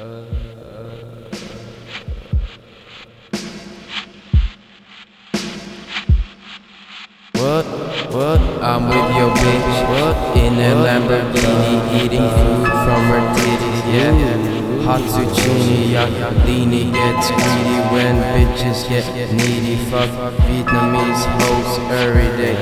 What? What? I'm with your bitch. What? In a Lamborghini, eating food from her titties. Yeah. Yeah. Leany gets greedy when bitches get needy. Fuck Vietnamese hoes every day.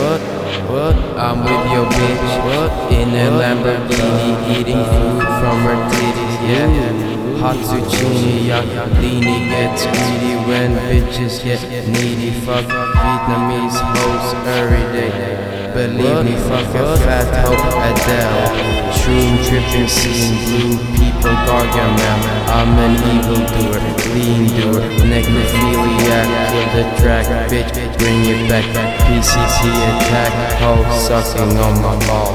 What? What? I'm with your bitch. What? In a Lamborghini, eating food from her titties. Yeah. Hot zucchini, yeah. Leany gets greedy when bitches get needy. Fuck Vietnamese hoes every day. Believe me, fuck a fat hoe Adele. True dripping, seeing blue people gargamel. I'm an evil doer, lean doer, necrophiliac. Kill the track, bitch, bring it back. PCP attack, hoe sucking on my balls.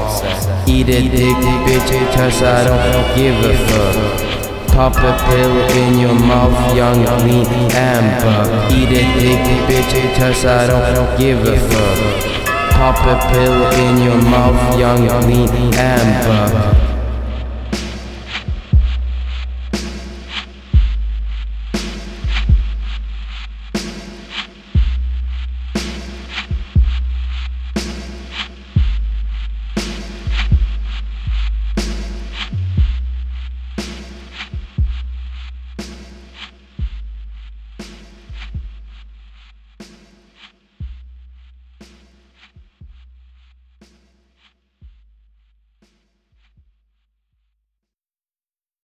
Eat a dick, bitch, cause I don't give a fuck. Pop a pill in your mouth, young lean amber. Eat a dick, bitch, cause I don't give a fuck. Pop a pill in your mouth, young lean amber.